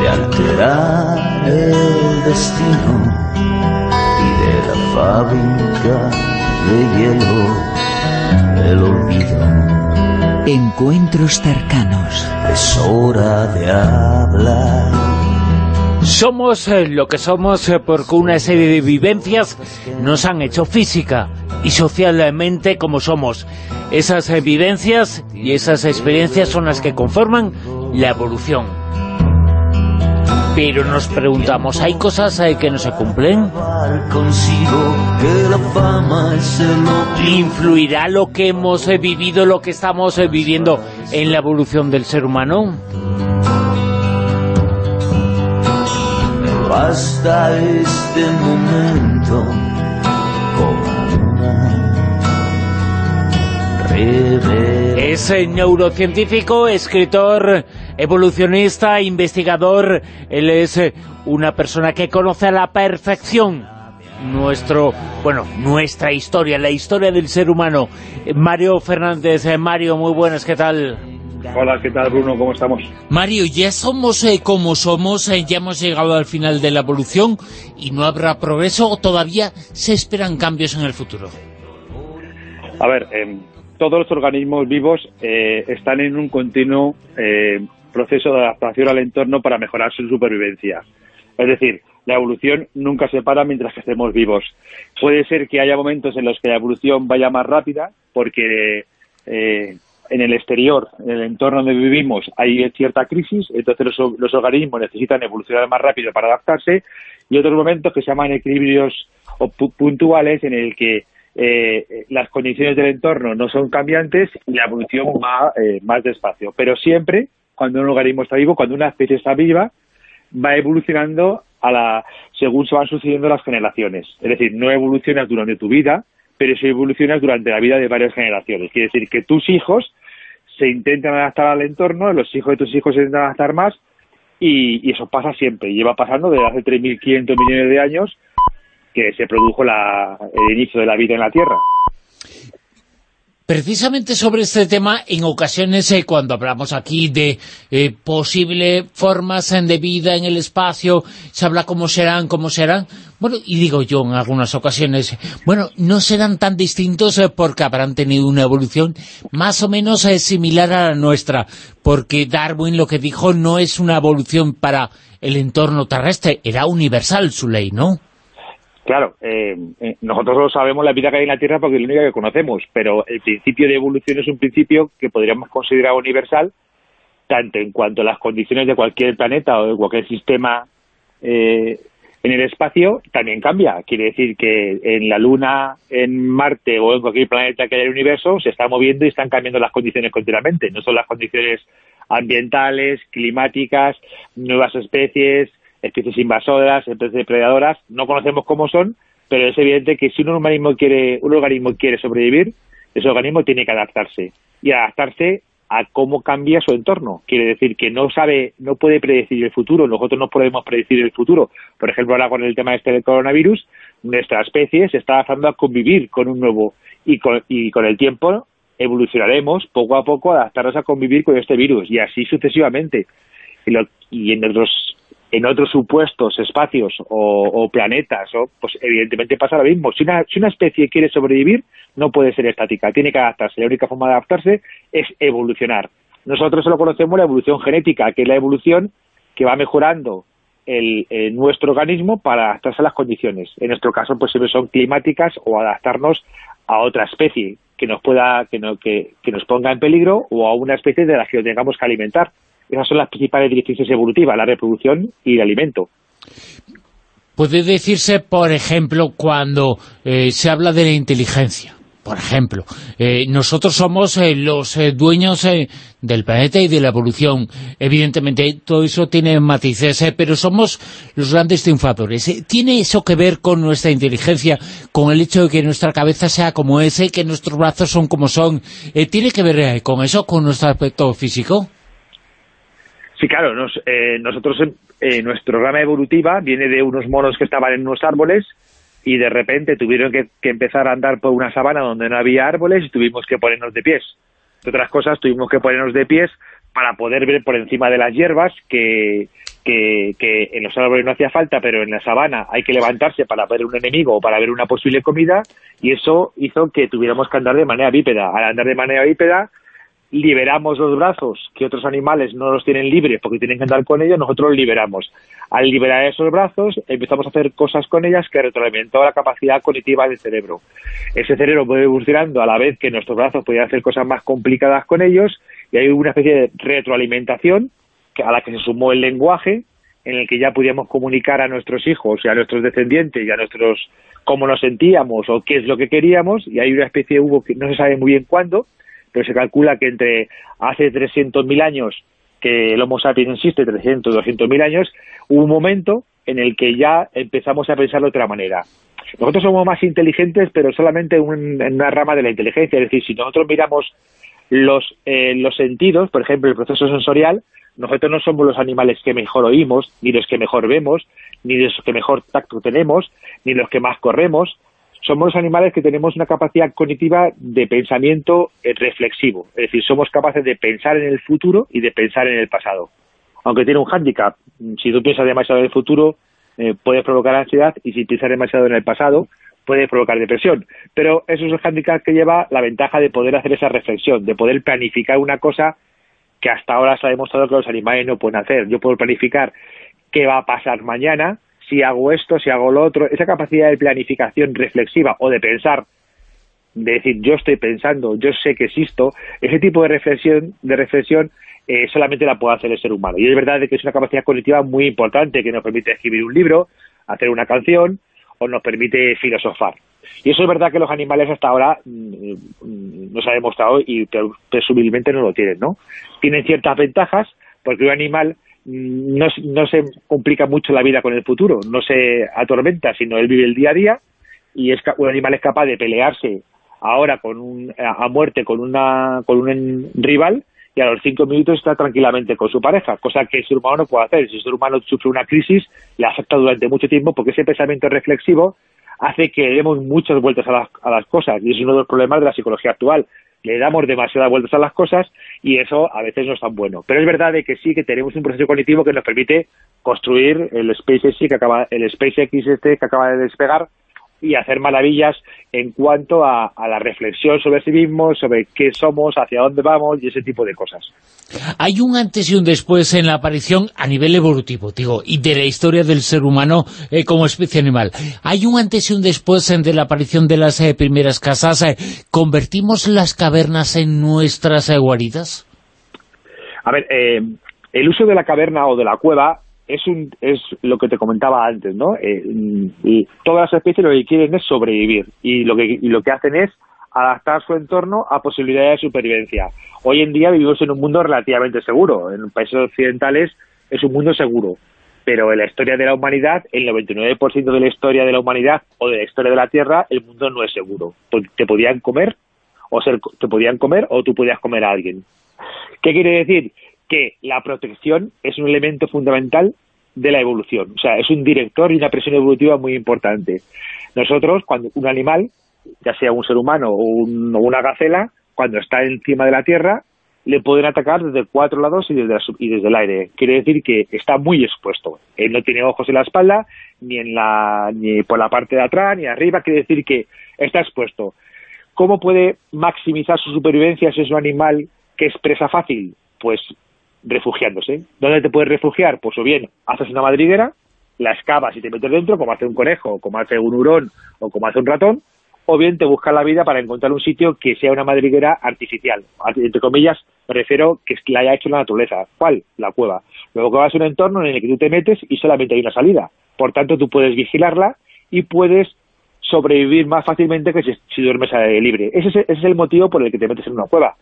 de alterar el destino y de la fábrica de hielo el olvido. Encuentros cercanos. Es hora de hablar. Somos eh, lo que somos eh, porque una serie de vivencias nos han hecho física y socialmente como somos. Esas eh, vivencias y esas experiencias son las que conforman la evolución. Pero nos preguntamos, ¿hay cosas que no se cumplen? ¿Influirá lo que hemos vivido, lo que estamos viviendo en la evolución del ser humano? Me basta este momento como. Es neurocientífico, escritor, evolucionista, investigador. Él es eh, una persona que conoce a la perfección nuestro, bueno, nuestra historia, la historia del ser humano. Eh, Mario Fernández, Eh, Mario, muy buenas, ¿qué tal? Hola, ¿qué tal Bruno? ¿Cómo estamos? Mario, ya somos eh, como somos, eh, ya hemos llegado al final de la evolución y no habrá progreso o todavía se esperan cambios en el futuro. A ver, em, todos los organismos vivos eh, están en un continuo eh, proceso de adaptación al entorno para mejorar su supervivencia. Es decir, la evolución nunca se para mientras que estemos vivos. Puede ser que haya momentos en los que la evolución vaya más rápida porque eh, en el exterior, en el entorno donde vivimos, hay cierta crisis, entonces los, los organismos necesitan evolucionar más rápido para adaptarse, y otros momentos que se llaman equilibrios o pu- puntuales en el que eh, las condiciones del entorno no son cambiantes y la evolución va eh, más despacio. Pero siempre, cuando un organismo está vivo, cuando una especie está viva, va evolucionando a la según se van sucediendo las generaciones. Es decir, no evolucionas durante tu vida, pero sí evolucionas durante la vida de varias generaciones. Quiere decir que tus hijos se intentan adaptar al entorno, los hijos de tus hijos se intentan adaptar más, y, eso pasa siempre. Lleva pasando desde hace 3.500 millones de años que se produjo la, el inicio de la vida en la Tierra. Precisamente sobre este tema, en ocasiones eh, cuando hablamos aquí de eh, posibles formas de vida en el espacio, se habla cómo serán, cómo serán. Bueno, y digo yo en algunas ocasiones, bueno, no serán tan distintos eh, porque habrán tenido una evolución más o menos eh, similar a la nuestra, porque Darwin lo que dijo no es una evolución para el entorno terrestre, era universal su ley, ¿no? Claro, eh, eh, nosotros sabemos la vida que hay en la Tierra porque es la única que conocemos, pero el principio de evolución es un principio que podríamos considerar universal, tanto en cuanto a las condiciones de cualquier planeta o de cualquier sistema eh, en el espacio, también cambia. Quiere decir que en la Luna, en Marte o en cualquier planeta que haya el universo se está moviendo y están cambiando las condiciones continuamente. No son las condiciones ambientales, climáticas, nuevas especies, especies invasoras, especies depredadoras, no conocemos cómo son, pero es evidente que si un organismo quiere, un organismo quiere sobrevivir, ese organismo tiene que adaptarse. Y adaptarse a cómo cambia su entorno. Quiere decir que no sabe, no puede predecir el futuro, nosotros no podemos predecir el futuro. Por ejemplo, ahora con el tema este del coronavirus, nuestra especie se está adaptando a convivir con un nuevo, y con, y con el tiempo evolucionaremos poco a poco a adaptarnos a convivir con este virus, y así sucesivamente. Y, lo- y en otros en otros supuestos espacios o, planetas, o, pues evidentemente pasa lo mismo. Si una, si una especie quiere sobrevivir, no puede ser estática, tiene que adaptarse. La única forma de adaptarse es evolucionar. Nosotros solo conocemos la evolución genética, que es la evolución que va mejorando el, el nuestro organismo para adaptarse a las condiciones. En nuestro caso, pues siempre son climáticas o adaptarnos a otra especie que nos pueda que, no, que nos ponga en peligro o a una especie de la que tengamos que alimentar. Esas son las principales directrices evolutivas, la reproducción y el alimento. Puede decirse, por ejemplo, cuando eh, se habla de la inteligencia, por ejemplo, eh, nosotros somos eh, los eh, dueños del planeta y de la evolución. Evidentemente, todo eso tiene matices, pero somos los grandes triunfadores. ¿Tiene eso que ver con nuestra inteligencia, con el hecho de que nuestra cabeza sea como es, que nuestros brazos son como son? ¿Tiene que ver con eso, con nuestro aspecto físico? Sí, claro. nosotros, nuestro rama evolutiva viene de unos monos que estaban en unos árboles y de repente tuvieron que, empezar a andar por una sabana donde no había árboles y tuvimos que ponernos de pies. De otras cosas, tuvimos que ponernos de pies para poder ver por encima de las hierbas que, que, que, en los árboles no hacía falta, pero en la sabana hay que levantarse para ver un enemigo o para ver una posible comida, y eso hizo que tuviéramos que andar de manera bípeda. Al andar de manera bípeda, liberamos los brazos, que otros animales no los tienen libres porque tienen que andar con ellos, nosotros los liberamos. Al liberar esos brazos, empezamos a hacer cosas con ellas que retroalimentó la capacidad cognitiva del cerebro. Ese cerebro puede evolucionando a la vez que nuestros brazos podían hacer cosas más complicadas con ellos, y hay una especie de retroalimentación a la que se sumó el lenguaje, en el que ya podíamos comunicar a nuestros hijos y a nuestros descendientes y a nuestros cómo nos sentíamos o qué es lo que queríamos, y hay una especie, hubo que no se sabe muy bien cuándo, pero se calcula que entre hace 300.000 años que el Homo sapiens existe, 300, 200.000 años, hubo un momento en el que ya empezamos a pensar de otra manera. Nosotros somos más inteligentes, pero solamente en una rama de la inteligencia. Es decir, si nosotros miramos los, eh, los sentidos, por ejemplo, el proceso sensorial, nosotros no somos los animales que mejor oímos, ni los que mejor vemos, ni los que mejor tacto tenemos, ni los que más corremos, somos los animales que tenemos una capacidad cognitiva de pensamiento eh, reflexivo, es decir, somos capaces de pensar en el futuro y de pensar en el pasado. Aunque tiene un hándicap, si tú piensas demasiado en el futuro, eh, puedes provocar ansiedad y si piensas demasiado en el pasado, puede provocar depresión. Pero eso es el hándicap que lleva la ventaja de poder hacer esa reflexión, de poder planificar una cosa que hasta ahora se ha demostrado que los animales no pueden hacer. Yo puedo planificar qué va a pasar mañana, si hago esto, si hago lo otro, esa capacidad de planificación reflexiva o de pensar, de decir yo estoy pensando, yo sé que existo, ese tipo de reflexión, de reflexión eh, solamente la puede hacer el ser humano. Y es verdad que es una capacidad cognitiva muy importante que nos permite escribir un libro, hacer una canción o nos permite filosofar. Y eso es verdad que los animales hasta ahora mm, mm, nos ha demostrado y presumiblemente no lo tienen, ¿no? Tienen ciertas ventajas porque un animal no, no se complica mucho la vida con el futuro, no se atormenta, sino él vive el día a día y es un animal es capaz de pelearse ahora con un, a muerte con una con un rival y a los cinco minutos está tranquilamente con su pareja, cosa que el ser humano no puede hacer. Si el ser humano sufre una crisis, le afecta durante mucho tiempo porque ese pensamiento reflexivo hace que demos muchas vueltas a las, a las cosas y es uno de los problemas de la psicología actual le damos demasiadas vueltas a las cosas y eso a veces no es tan bueno. Pero es verdad de que sí que tenemos un proceso cognitivo que nos permite construir el SpaceX que acaba, el SpaceX este que acaba de despegar y hacer maravillas en cuanto a, la reflexión sobre sí mismos, sobre qué somos, hacia dónde vamos y ese tipo de cosas. Hay un antes y un después en la aparición a nivel evolutivo, digo, y de la historia del ser humano eh, como especie animal. Hay un antes y un después de la aparición de las eh, primeras casas. Eh, ¿Convertimos las cavernas en nuestras guaridas? A ver, el uso de la caverna o de la cueva es, un, es lo que te comentaba antes, ¿no? Eh, y todas las especies lo que quieren es sobrevivir y lo que, y lo que hacen es adaptar su entorno a posibilidades de supervivencia. Hoy en día vivimos en un mundo relativamente seguro. En países occidentales es un mundo seguro. Pero en la historia de la humanidad, el 99% de la historia de la humanidad o de la historia de la Tierra, el mundo no es seguro. Te podían comer o ser, te podían comer o tú podías comer a alguien. ¿Qué quiere decir? Que la protección es un elemento fundamental de la evolución. O sea, es un director y una presión evolutiva muy importante. Nosotros, cuando un animal, ya sea un ser humano o, una gacela, cuando está encima de la Tierra, le pueden atacar desde cuatro lados y desde, y desde el aire. Quiere decir que está muy expuesto. Él no tiene ojos en la espalda, ni, en la, ni por la parte de atrás, ni arriba. Quiere decir que está expuesto. ¿Cómo puede maximizar su supervivencia si es un animal que es presa fácil? Pues refugiándose. ¿Dónde te puedes refugiar? Pues o bien haces una madriguera, la excavas y te metes dentro, como hace un conejo, como hace un hurón o como hace un ratón, o bien te buscas la vida para encontrar un sitio que sea una madriguera artificial. Entre comillas, me refiero que la haya hecho la naturaleza. ¿Cuál? La cueva. Luego que vas a un entorno en el que tú te metes y solamente hay una salida. Por tanto, tú puedes vigilarla y puedes sobrevivir más fácilmente que si, duermes al aire libre. Ese es, el motivo por el que te metes en una cueva.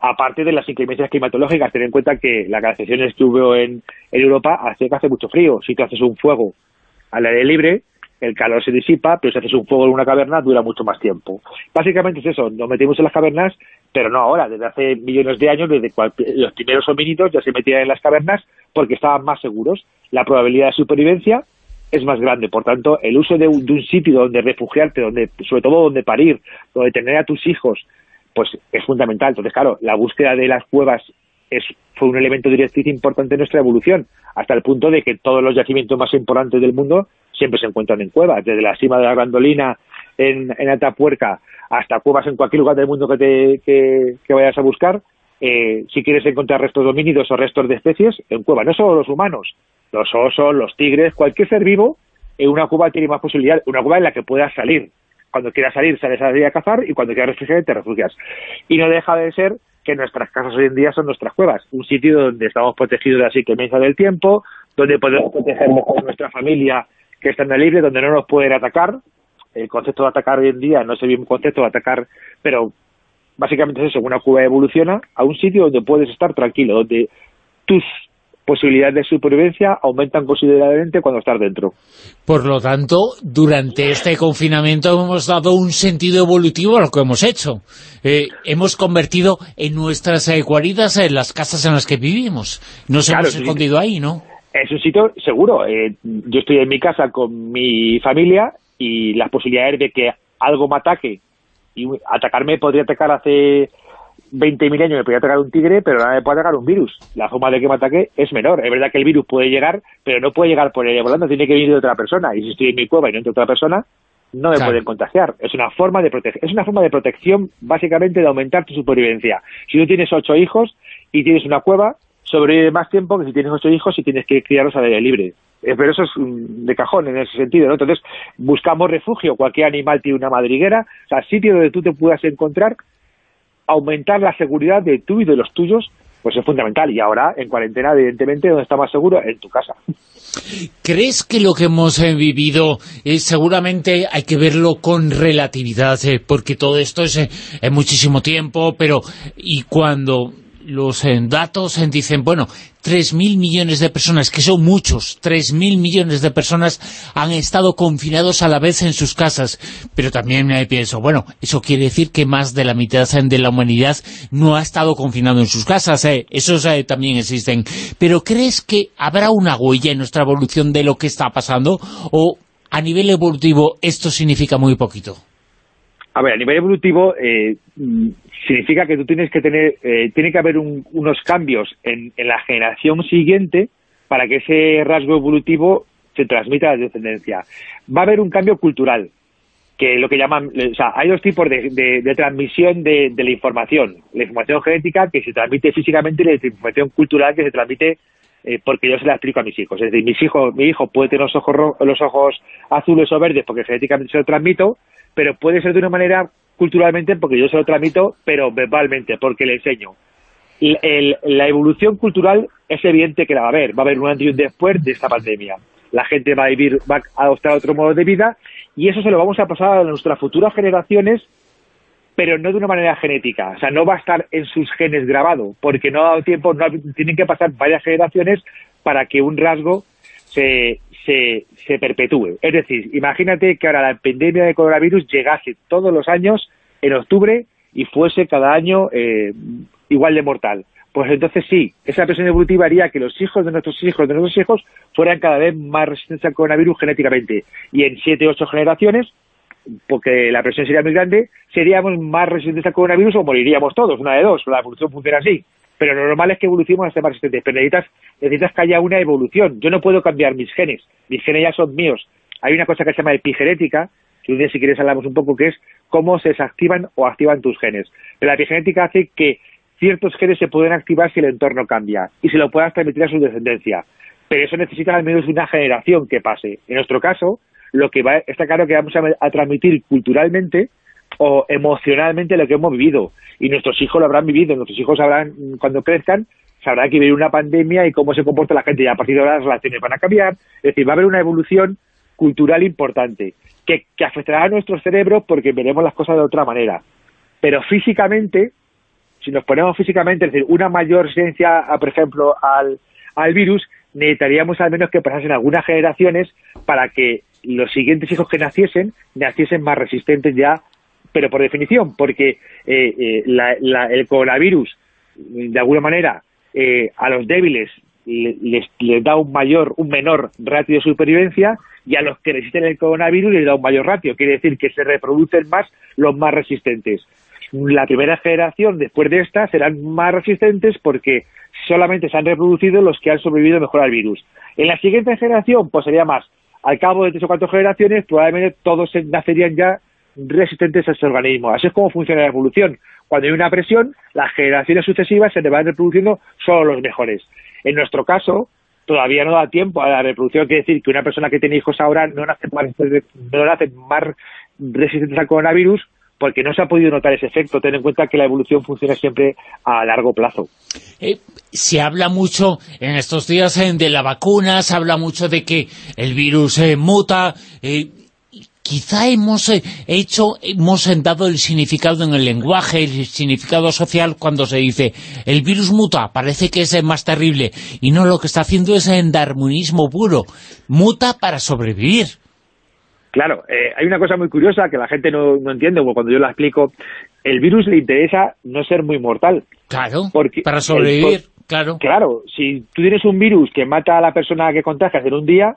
Aparte de las inclemencias climatológicas, ten en cuenta que la calefacción hubo en, en Europa hace que hace mucho frío. Si tú haces un fuego al aire libre, el calor se disipa, pero si haces un fuego en una caverna dura mucho más tiempo. Básicamente es eso, nos metimos en las cavernas, pero no ahora, desde hace millones de años, desde los primeros homínidos ya se metían en las cavernas porque estaban más seguros. La probabilidad de supervivencia es más grande, por tanto, el uso de un, sitio donde refugiarte, donde sobre todo donde parir, donde tener a tus hijos, pues es fundamental. Entonces, claro, la búsqueda de las cuevas es, fue un elemento directriz importante en nuestra evolución, hasta el punto de que todos los yacimientos más importantes del mundo siempre se encuentran en cuevas, desde la cima de la Grandolina en, en Atapuerca hasta cuevas en cualquier lugar del mundo que, te, vayas a buscar, eh, si quieres encontrar restos domínidos o restos de especies, en cuevas, no solo los humanos, los osos, los tigres, cualquier ser vivo, en una cueva tiene más posibilidad, una cueva en la que puedas salir. Cuando quieras salir, sales a salir a cazar y cuando quieras refugiar, te refugias. Y no deja de ser que nuestras casas hoy en día son nuestras cuevas, un sitio donde estamos protegidos de la psiquemencia del tiempo, donde podemos proteger mejor nuestra familia que está en el libre, donde no nos pueden atacar. El concepto de atacar hoy en día no es el mismo concepto de atacar, pero básicamente es eso, una cueva evoluciona a un sitio donde puedes estar tranquilo, donde tus posibilidades de supervivencia aumentan considerablemente cuando estás dentro. Por lo tanto, durante este confinamiento hemos dado un sentido evolutivo a lo que hemos hecho. Eh, hemos convertido en nuestras eh, guaridas en las casas en las que vivimos. Nos hemos escondido ahí, ¿no? Es un sitio seguro. Eh, yo estoy en mi casa con mi familia y las posibilidades de que algo me ataque y atacarme podría atacar hace 20.000 años me podría atacar un tigre, pero ahora me puede atacar un virus. La forma de que me ataque es menor. Es verdad que el virus puede llegar, pero no puede llegar por ella volando, tiene que venir de otra persona. Y si estoy en mi cueva y no entre otra persona, no me pueden contagiar. Es una forma de proteger, es una forma de protección básicamente de aumentar tu supervivencia. Si tú tienes ocho hijos y tienes una cueva, sobrevive más tiempo que si tienes ocho hijos y tienes que criarlos al aire libre. Eh, pero eso es de cajón en ese sentido, ¿no? Entonces, buscamos refugio, cualquier animal tiene una madriguera, o sea, sitio donde tú te puedas encontrar aumentar la seguridad de tú y de los tuyos pues es fundamental. Y ahora, en cuarentena, evidentemente, donde está más seguro? En tu casa. ¿Crees que lo que hemos eh, vivido eh, seguramente hay que verlo con relatividad? Eh, porque todo esto es, es muchísimo tiempo, pero y cuando los eh, datos eh, dicen, bueno, 3.000 millones de personas, que son muchos, 3.000 millones de personas han estado confinados a la vez en sus casas. Pero también me pienso, bueno, eso quiere decir que más de la mitad eh, de la humanidad no ha estado confinado en sus casas. Esos también existen. Pero ¿crees que habrá una huella en nuestra evolución de lo que está pasando? ¿O a nivel evolutivo esto significa muy poquito? A ver, a nivel evolutivo, significa que tú tienes que tener, eh, tiene que haber unos cambios en, la generación siguiente para que ese rasgo evolutivo se transmita a la descendencia. Va a haber un cambio cultural, que lo que llaman, o sea, hay dos tipos de, transmisión de, la información. La información genética que se transmite físicamente y la información cultural que se transmite eh, porque yo se la explico a mis hijos. Es decir, mis hijos, mi hijo puede tener los ojos, los ojos azules o verdes porque genéticamente se lo transmito, pero puede ser de una manera culturalmente porque yo se lo transmito, pero verbalmente, porque le enseño. la evolución cultural es evidente que la va a haber, va a haber un antes y un después de esta pandemia. La gente va a vivir, va a adoptar otro modo de vida y eso se lo vamos a pasar a nuestras futuras generaciones, pero no de una manera genética. O sea, no va a estar en sus genes grabado, porque no ha dado tiempo, no, tienen que pasar varias generaciones para que un rasgo se, se, se perpetúe. Es decir, imagínate que ahora la pandemia de coronavirus llegase todos los años en octubre y fuese cada año eh, igual de mortal. Pues entonces sí, esa presión evolutiva haría que los hijos de nuestros hijos de nuestros hijos fueran cada vez más resistentes al coronavirus genéticamente. Y en siete ocho generaciones, porque la presión sería muy grande, seríamos más resistentes al coronavirus o moriríamos todos, una de dos. La evolución funciona así pero lo normal es que evolucionemos a ser más resistentes, pero necesitas, que haya una evolución. Yo no puedo cambiar mis genes, mis genes ya son míos. Hay una cosa que se llama epigenética, que un si quieres hablamos un poco, que es cómo se desactivan o activan tus genes. Pero la epigenética hace que ciertos genes se pueden activar si el entorno cambia y se lo puedas transmitir a su descendencia. Pero eso necesita al menos una generación que pase. En nuestro caso, lo que va, está claro que vamos a transmitir culturalmente o emocionalmente lo que hemos vivido. Y nuestros hijos lo habrán vivido, nuestros hijos sabrán, cuando crezcan, sabrán que viene una pandemia y cómo se comporta la gente, y a partir de ahora las relaciones van a cambiar. Es decir, va a haber una evolución cultural importante, que, que afectará a nuestro cerebro porque veremos las cosas de otra manera. Pero físicamente, si nos ponemos físicamente, es decir, una mayor resistencia, por ejemplo, al, al virus, necesitaríamos al menos que pasasen algunas generaciones para que los siguientes hijos que naciesen, naciesen más resistentes ya, pero por definición, porque eh, eh, el coronavirus, de alguna manera, eh, a los débiles les, les, da un mayor, un menor ratio de supervivencia y a los que resisten el coronavirus les da un mayor ratio. Quiere decir que se reproducen más los más resistentes. La primera generación, después de esta, serán más resistentes porque solamente se han reproducido los que han sobrevivido mejor al virus. En la siguiente generación, pues sería más. Al cabo de tres o cuatro generaciones, probablemente todos nacerían ya resistentes a ese organismo. Así es como funciona la evolución. Cuando hay una presión, las generaciones sucesivas se te van reproduciendo solo los mejores. En nuestro caso, todavía no da tiempo a la reproducción, quiere decir que una persona que tiene hijos ahora no nace más, no nace más resistentes al coronavirus porque no se ha podido notar ese efecto. Ten en cuenta que la evolución funciona siempre a largo plazo. Eh, se habla mucho en estos días eh, de la vacuna, se habla mucho de que el virus eh, muta. Quizá hemos hecho, hemos dado el significado en el lenguaje, el significado social cuando se dice el virus muta, parece que es más terrible, y no lo que está haciendo es en darwinismo puro, muta para sobrevivir. Claro, eh, hay una cosa muy curiosa que la gente no, no entiende, cuando yo la explico, el virus le interesa no ser muy mortal. Claro, para sobrevivir, claro. Claro, si tú tienes un virus que mata a la persona que contagias en un día,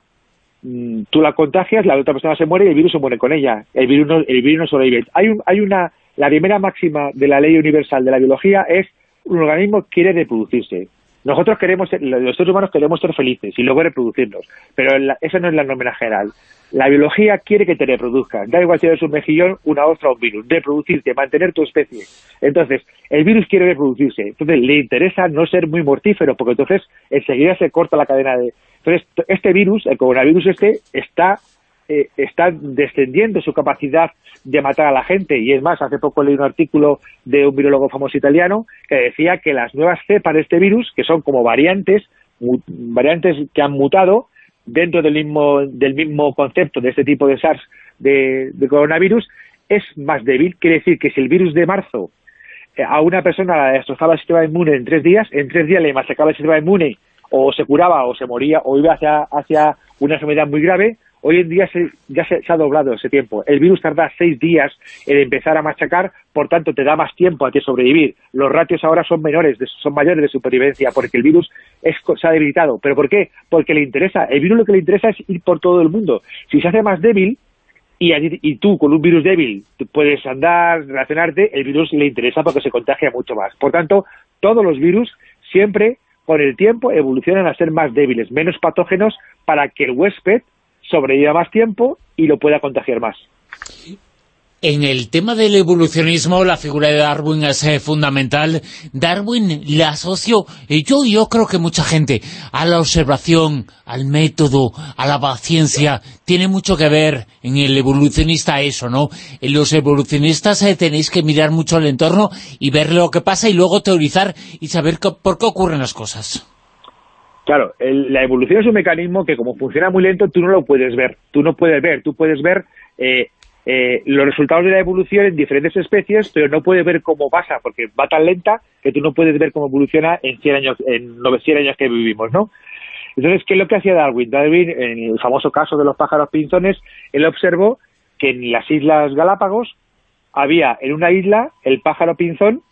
tú la contagias, la otra persona se muere y el virus se muere con ella. El virus no, el virus no sobrevive. Hay, hay una, la primera máxima de la ley universal de la biología es un organismo quiere reproducirse. Nosotros queremos, los seres humanos queremos ser felices y luego reproducirnos, pero esa no es la norma general. La biología quiere que te reproduzcas, da igual si eres un mejillón, una ostra o un virus, reproducirte, mantener tu especie. Entonces, el virus quiere reproducirse, entonces le interesa no ser muy mortífero, porque entonces enseguida se corta la cadena de... Entonces, este virus, el coronavirus este, está eh, está descendiendo su capacidad de matar a la gente. Y es más, hace poco leí un artículo de un virólogo famoso italiano que decía que las nuevas cepas de este virus, que son como variantes, variantes que han mutado dentro del mismo, del mismo concepto de este tipo de SARS de, coronavirus, es más débil. Quiere decir que si el virus de marzo eh, a una persona le destrozaba el sistema inmune en tres días, en tres días le masacraba el sistema inmune o se curaba o se moría o iba hacia, hacia una enfermedad muy grave, Hoy en día ya se, ha doblado ese tiempo. El virus tarda seis días en empezar a machacar, por tanto te da más tiempo a ti sobrevivir. Los ratios ahora son menores, son mayores de supervivencia, porque el virus se ha debilitado. ¿Pero por qué? Porque le interesa. El virus lo que le interesa es ir por todo el mundo. Si se hace más débil, y, y, tú con un virus débil puedes andar, relacionarte, el virus le interesa porque se contagia mucho más. Por tanto, todos los virus siempre con el tiempo evolucionan a ser más débiles, menos patógenos para que el huésped sobreviva más tiempo y lo pueda contagiar más. En el tema del evolucionismo, la figura de Darwin es eh, fundamental. Darwin le asoció, y eh, yo, yo creo que mucha gente, a la observación, al método, a la paciencia, tiene mucho que ver en el evolucionista eso, ¿no? En los evolucionistas eh, tenéis que mirar mucho al entorno y ver lo que pasa y luego teorizar y saber por qué ocurren las cosas. Claro, la evolución es un mecanismo que como funciona muy lento, tú no lo puedes ver. Tú no puedes ver, tú puedes ver eh, eh, los resultados de la evolución en diferentes especies, pero no puedes ver cómo pasa, porque va tan lenta que tú no puedes ver cómo evoluciona en 100 años, en 900 años que vivimos, ¿no? Entonces, ¿qué es lo que hacía Darwin? Darwin, en el famoso caso de los pájaros pinzones, él observó que en las Islas Galápagos había en una isla el pájaro pinzón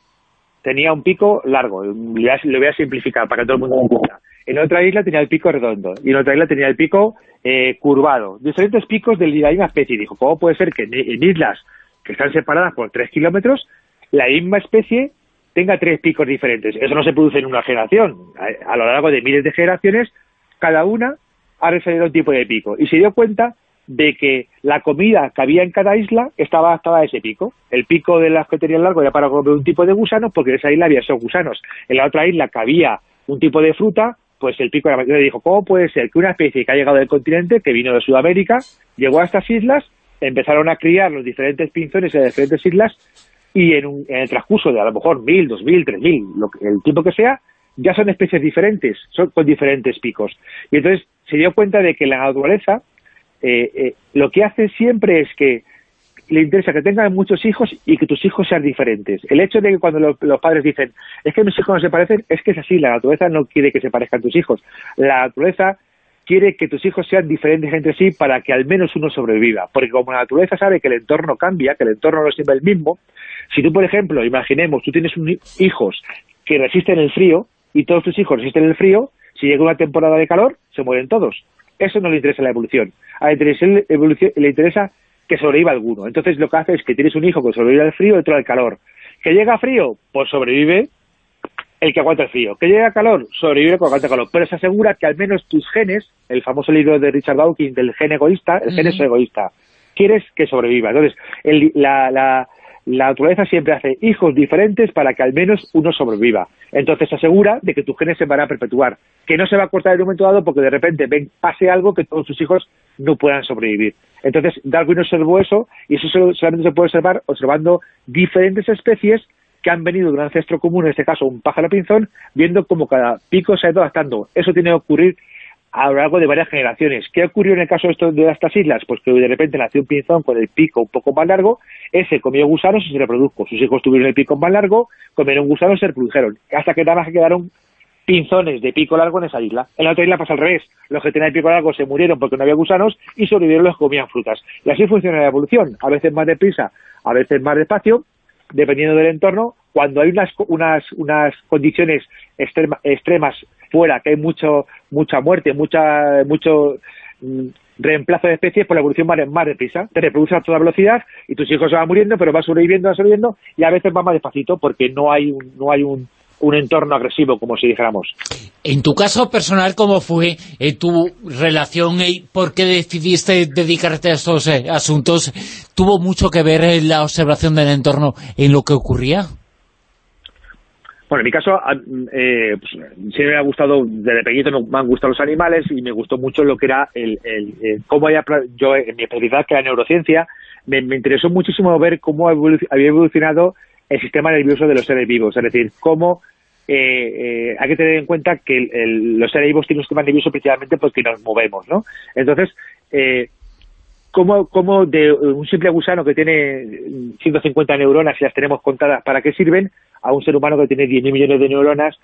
tenía un pico largo, lo voy a simplificar para que todo el mundo lo entienda en otra isla tenía el pico redondo y en otra isla tenía el pico eh, curvado. Diferentes picos de la misma especie. Dijo, ¿cómo puede ser que en islas que están separadas por tres kilómetros la misma especie tenga tres picos diferentes? Eso no se produce en una generación. A, lo largo de miles de generaciones, cada una ha desarrollado un tipo de pico. Y se dio cuenta de que la comida que había en cada isla estaba adaptada a ese pico. El pico de las que tenían largo era para comer un tipo de gusanos, porque en esa isla había esos gusanos. En la otra isla que había un tipo de fruta, pues el pico de la le dijo, ¿cómo puede ser que una especie que ha llegado del continente, que vino de Sudamérica, llegó a estas islas, empezaron a criar los diferentes pinzones en diferentes islas, y en, el transcurso de a lo mejor mil, dos mil, tres mil, el tiempo que sea, ya son especies diferentes, son con diferentes picos. Y entonces se dio cuenta de que la naturaleza eh, eh, lo que hace siempre es que le interesa que tengan muchos hijos y que tus hijos sean diferentes. El hecho de que cuando los padres dicen, es que mis hijos no se parecen, es que es así, la naturaleza no quiere que se parezcan tus hijos. La naturaleza quiere que tus hijos sean diferentes entre sí para que al menos uno sobreviva. Porque como la naturaleza sabe que el entorno cambia, que el entorno no es siempre el mismo, si tú, por ejemplo, imaginemos, tú tienes hijos que resisten el frío y todos tus hijos resisten el frío, si llega una temporada de calor, se mueren todos. Eso no le interesa la evolución. A la evolución le interesa que sobreviva alguno. Entonces lo que hace es que tienes un hijo que sobrevive al frío y otro al calor. ¿Que llega frío? Pues sobrevive el que aguanta el frío. ¿Que llega calor? Sobrevive el que aguanta calor. Pero se asegura que al menos tus genes, el famoso libro de Richard Dawkins del gen egoísta, el gen es egoísta, quieres que sobreviva. Entonces, la, la, la naturaleza siempre hace hijos diferentes para que al menos uno sobreviva. Entonces se asegura de que tus genes se van a perpetuar, que no se va a cortar en un momento dado porque de repente ven, pase algo que todos sus hijos no puedan sobrevivir. Entonces Darwin observó eso y eso solamente se puede observar observando diferentes especies que han venido de un ancestro común, en este caso un pájaro pinzón, viendo cómo cada pico se ha ido adaptando. Eso tiene que ocurrir a lo largo de varias generaciones. ¿Qué ocurrió en el caso de, de estas islas? Pues que de repente nació un pinzón con el pico un poco más largo, ese comió gusanos y se reprodujo. Sus hijos tuvieron el pico más largo, comieron gusanos y se reprodujeron. Hasta que nada más quedaron pinzones de pico largo en esa isla. En la otra isla pasa al revés. Los que tenían pico largo se murieron porque no había gusanos y sobrevivieron los que comían frutas. Y así funciona la evolución. A veces más deprisa, a veces más despacio, dependiendo del entorno. Cuando hay unas, unas, unas condiciones extremas fuera, que hay mucho mucha muerte, mucha mucho mm, reemplazo de especies, por la evolución más, más deprisa. Te reproduces a toda velocidad y tus hijos van muriendo, pero vas sobreviviendo, sobreviviendo y a veces va más despacito porque no hay un, no hay un, un entorno agresivo, como si dijéramos. En tu caso personal, ¿cómo fue eh, tu relación y por qué decidiste dedicarte a estos eh, asuntos? ¿Tuvo mucho que ver en la observación del entorno en lo que ocurría? Bueno, en mi caso, eh, pues, me ha gustado, desde pequeñito me han gustado los animales y me gustó mucho lo que era el, el, cómo haya, yo en mi especialidad, que era neurociencia, me, interesó muchísimo ver cómo había evolucionado el sistema nervioso de los seres vivos, es decir, cómo eh, eh, hay que tener en cuenta que los seres vivos tienen un sistema nervioso principalmente porque nos movemos, ¿no? Entonces, eh, ¿cómo, ¿cómo, de un simple gusano que tiene 150 neuronas y las tenemos contadas, ¿para qué sirven? A un ser humano que tiene 10.000 millones de neuronas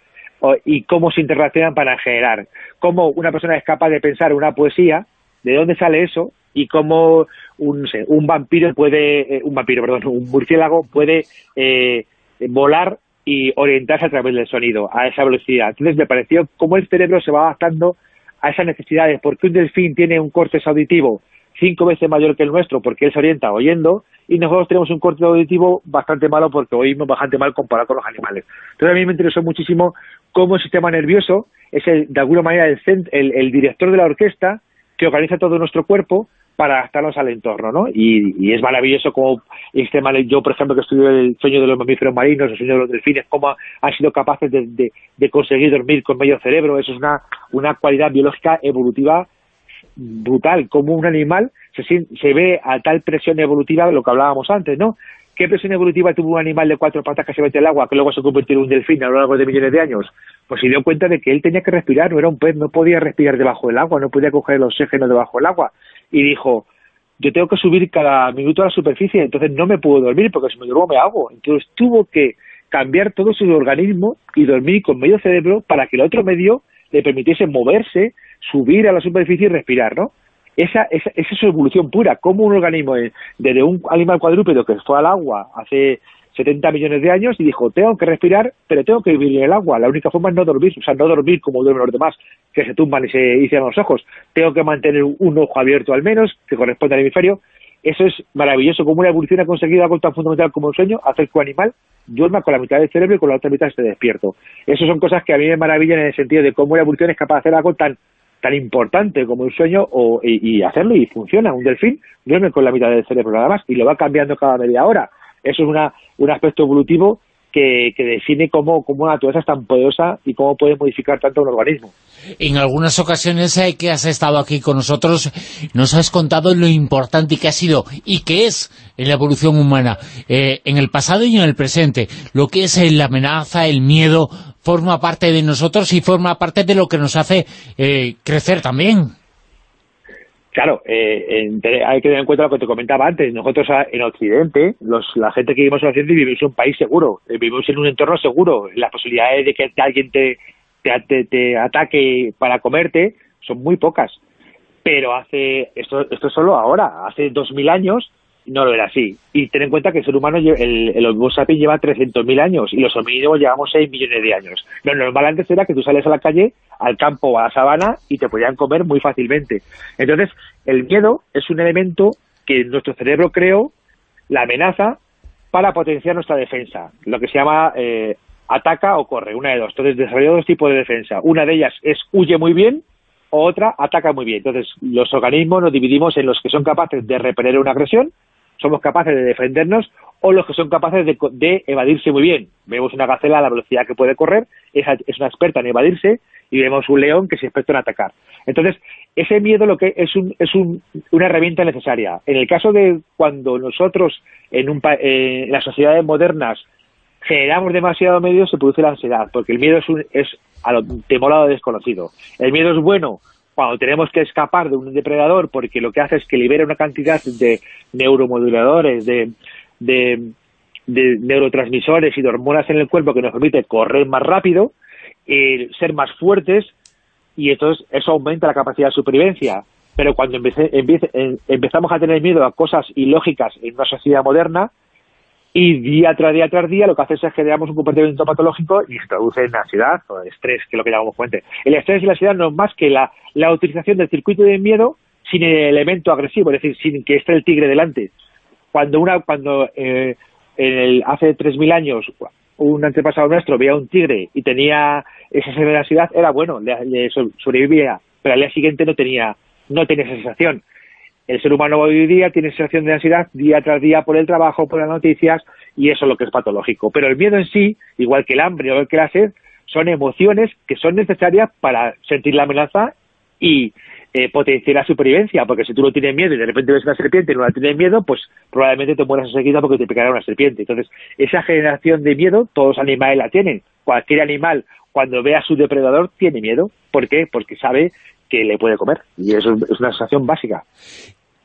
y cómo se interrelacionan para generar. Cómo una persona es capaz de pensar una poesía, de dónde sale eso y cómo un, un vampiro puede, eh, un vampiro, perdón, un murciélago puede eh, volar y orientarse a través del sonido a esa velocidad. Entonces me pareció cómo el cerebro se va adaptando a esas necesidades, porque un delfín tiene un corte auditivo cinco veces mayor que el nuestro porque él se orienta oyendo y nosotros tenemos un corte auditivo bastante malo porque oímos bastante mal comparado con los animales. Entonces a mí me interesó muchísimo cómo el sistema nervioso es el, de alguna manera el, el, director de la orquesta que organiza todo nuestro cuerpo para adaptarnos al entorno, ¿no? Y, es maravilloso como este yo, por ejemplo, que estudio el sueño de los mamíferos marinos, el sueño de los delfines, cómo han sido capaces de, de conseguir dormir con medio cerebro, eso es una, una cualidad biológica evolutiva brutal, como un animal se, se ve a tal presión evolutiva, lo que hablábamos antes, ¿no? ¿Qué presión evolutiva tuvo un animal de cuatro patas que se mete al agua, que luego se convirtió en un delfín a lo largo de millones de años? Pues se dio cuenta de que él tenía que respirar, no era un pez, no podía respirar debajo del agua, no podía coger el oxígeno debajo del agua. Y dijo, yo tengo que subir cada minuto a la superficie, entonces no me puedo dormir porque si me duermo me hago. Entonces tuvo que cambiar todo su organismo y dormir con medio cerebro para que el otro medio le permitiese moverse, subir a la superficie y respirar, ¿no? Esa, esa, esa es su evolución pura, como un organismo, desde un animal cuadrúpedo que fue al agua hace 70 millones de años y dijo, tengo que respirar, pero tengo que vivir en el agua. La única forma es no dormir, o sea, no dormir como duermen los demás, que se tumban y se hicieron los ojos. Tengo que mantener un ojo abierto al menos, que corresponde al hemisferio. Eso es maravilloso, como una evolución ha conseguido algo tan fundamental como un sueño, hacer que un animal duerma con la mitad del cerebro y con la otra mitad esté despierto. Esas son cosas que a mí me maravillan en el sentido de cómo la evolución es capaz de hacer algo tan tan importante como un sueño o, y, hacerlo y funciona. Un delfín duerme con la mitad del cerebro nada más y lo va cambiando cada media hora. Eso es una, un aspecto evolutivo que, define cómo, cómo una naturaleza es tan poderosa y cómo puede modificar tanto un organismo. En algunas ocasiones eh, que has estado aquí con nosotros, nos has contado lo importante que ha sido y que es en la evolución humana, eh, en el pasado y en el presente. Lo que es eh, la amenaza, el miedo, forma parte de nosotros y forma parte de lo que nos hace crecer también. Claro, eh, hay que tener en cuenta lo que te comentaba antes. Nosotros ah, en Occidente, los, la gente que vivimos en Occidente vivimos en un país seguro, eh, vivimos en un entorno seguro. Las posibilidades de que alguien te, te, te, ataque para comerte son muy pocas. Pero hace esto, esto es solo ahora, hace dos mil años no lo era así. Y ten en cuenta que el ser humano, el, el Homo sapiens lleva 300.000 años y los homínidos llevamos 6 millones de años. Lo normal antes era que tú sales a la calle, al campo o a la sabana y te podían comer muy fácilmente. Entonces, el miedo es un elemento que nuestro cerebro creó, la amenaza, para potenciar nuestra defensa. Lo que se llama eh, ataca o corre, una de dos. Entonces, desarrolló dos tipos de defensa. Una de ellas es huye muy bien, otra ataca muy bien. Entonces, los organismos nos dividimos en los que son capaces de repeler una agresión somos capaces de defendernos o los que son capaces de, evadirse muy bien. Vemos una gacela a la velocidad que puede correr, es, es, una experta en evadirse, y vemos un león que es experto en atacar. Entonces, ese miedo lo que es, un, es un, una herramienta necesaria. En el caso de cuando nosotros en, un, en las sociedades modernas generamos demasiado miedo, se produce la ansiedad, porque el miedo es, un, es a lo temor desconocido. El miedo es bueno cuando tenemos que escapar de un depredador porque lo que hace es que libera una cantidad de neuromoduladores, de, de, neurotransmisores y de hormonas en el cuerpo que nos permite correr más rápido, eh, ser más fuertes y entonces eso aumenta la capacidad de supervivencia. Pero cuando empezamos a tener miedo a cosas ilógicas en una sociedad moderna, y día tras día tras día lo que hace es que generamos un comportamiento patológico y se traduce en ansiedad o estrés, que es lo que llamamos fuente. El estrés y la ansiedad no es más que la, la utilización del circuito de miedo sin el elemento agresivo, es decir, sin que esté el tigre delante. Cuando una cuando eh, en el, hace 3.000 años un antepasado nuestro veía un tigre y tenía esa ansiedad, era bueno, le, sobrevivía, pero al día siguiente no tenía no tenía esa sensación. El ser humano hoy día tiene sensación de ansiedad día tras día por el trabajo, por las noticias, y eso es lo que es patológico. Pero el miedo en sí, igual que el hambre o el que la sed, son emociones que son necesarias para sentir la amenaza y eh, potenciar la supervivencia, porque si tú no tienes miedo y de repente ves una serpiente y no la tienes miedo, pues probablemente te mueras enseguida porque te picará una serpiente. Entonces, esa generación de miedo, todos los animales la tienen. Cualquier animal, cuando ve a su depredador, tiene miedo. ¿Por qué? Porque sabe que le puede comer. Y eso es una sensación básica.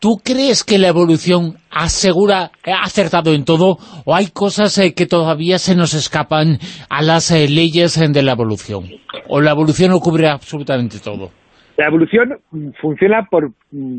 ¿Tú crees que la evolución asegura, ha acertado en todo o hay cosas eh, que todavía se nos escapan a las eh, leyes de la evolución? ¿O la evolución no cubre absolutamente todo? La evolución funciona por,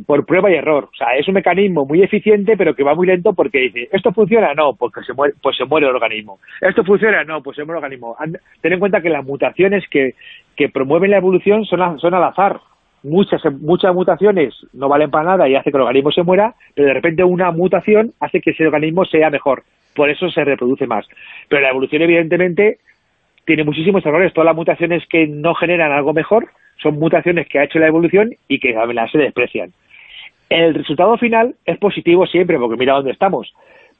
por prueba y error. O sea, es un mecanismo muy eficiente, pero que va muy lento porque dice, ¿esto funciona? No, porque se muere, pues se muere el organismo. ¿Esto funciona? No, pues se muere el organismo. Ten en cuenta que las mutaciones que, que promueven la evolución son, son al azar muchas, muchas mutaciones no valen para nada y hace que el organismo se muera, pero de repente una mutación hace que ese organismo sea mejor. Por eso se reproduce más. Pero la evolución, evidentemente, tiene muchísimos errores. Todas las mutaciones que no generan algo mejor son mutaciones que ha hecho la evolución y que a se desprecian. El resultado final es positivo siempre, porque mira dónde estamos.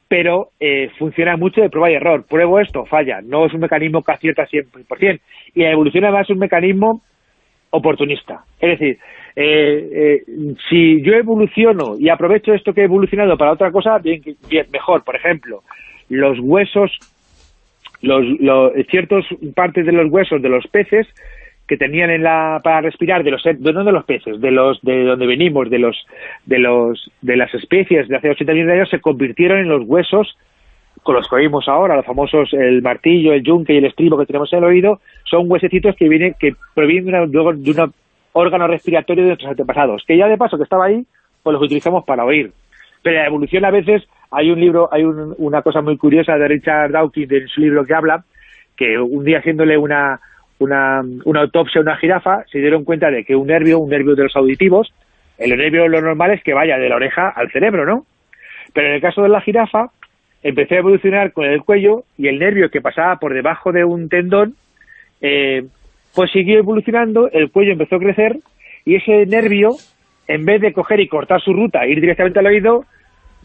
Pero eh, funciona mucho de prueba y error. Pruebo esto, falla. No es un mecanismo que acierta 100%. Y la evolución además es un mecanismo oportunista. Es decir, eh, eh, si yo evoluciono y aprovecho esto que he evolucionado para otra cosa, bien, bien mejor. Por ejemplo, los huesos, los, ciertas partes de los huesos de los peces que tenían en la para respirar de los no de los peces de los de donde venimos de los de los de las especies de hace 80 millones de años se convirtieron en los huesos con los que oímos ahora, los famosos el martillo, el yunque y el estribo que tenemos en el oído, son huesecitos que vienen que provienen de, un órgano respiratorio de nuestros antepasados, que ya de paso que estaba ahí, pues los utilizamos para oír. Pero la evolución a veces, hay un libro, hay una cosa muy curiosa de Richard Dawkins en su libro que habla, que un día haciéndole una, una, una autopsia a una jirafa, se dieron cuenta de que un nervio, un nervio de los auditivos, el nervio lo normal es que vaya de la oreja al cerebro, ¿no? Pero en el caso de la jirafa, empecé a evolucionar con el cuello y el nervio que pasaba por debajo de un tendón, eh, pues siguió evolucionando, el cuello empezó a crecer y ese nervio, en vez de coger y cortar su ruta ir directamente al oído,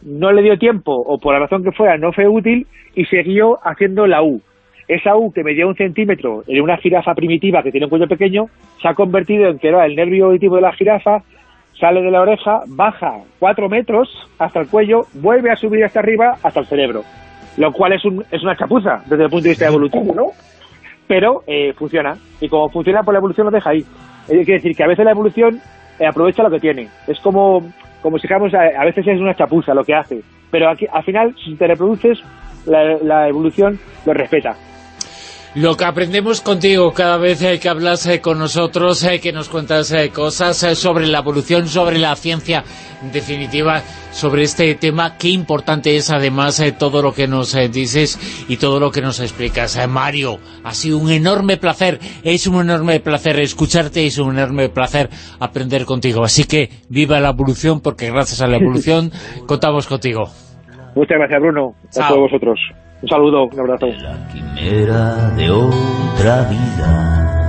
no le dio tiempo, o por la razón que fuera, no fue útil, y siguió haciendo la U. Esa U que medía un centímetro en una jirafa primitiva que tiene un cuello pequeño, se ha convertido en que era el nervio auditivo de la jirafa, sale de la oreja, baja cuatro metros hasta el cuello, vuelve a subir hasta arriba hasta el cerebro, lo cual es, un, es una chapuza desde el punto de vista evolutivo, ¿no? Pero eh, funciona, y como funciona, por pues la evolución lo deja ahí. Es decir, que a veces la evolución aprovecha lo que tiene. Es como, como si dijéramos, a, veces es una chapuza lo que hace, pero aquí, al final, si te reproduces, la evolución lo respeta. Lo que aprendemos contigo cada vez eh, que hablas eh, con nosotros, eh, que nos cuentas cosas sobre la evolución, sobre la ciencia, en definitiva, sobre este tema, qué importante es además todo lo que nos dices y todo lo que nos explicas. Mario, ha sido un enorme placer, es un enorme placer escucharte, es un enorme placer aprender contigo. Así que viva la evolución, porque gracias a la evolución contamos contigo. Muchas gracias, Bruno. A todos vosotros. Un saludo, un abrazo. La quimera de otra vida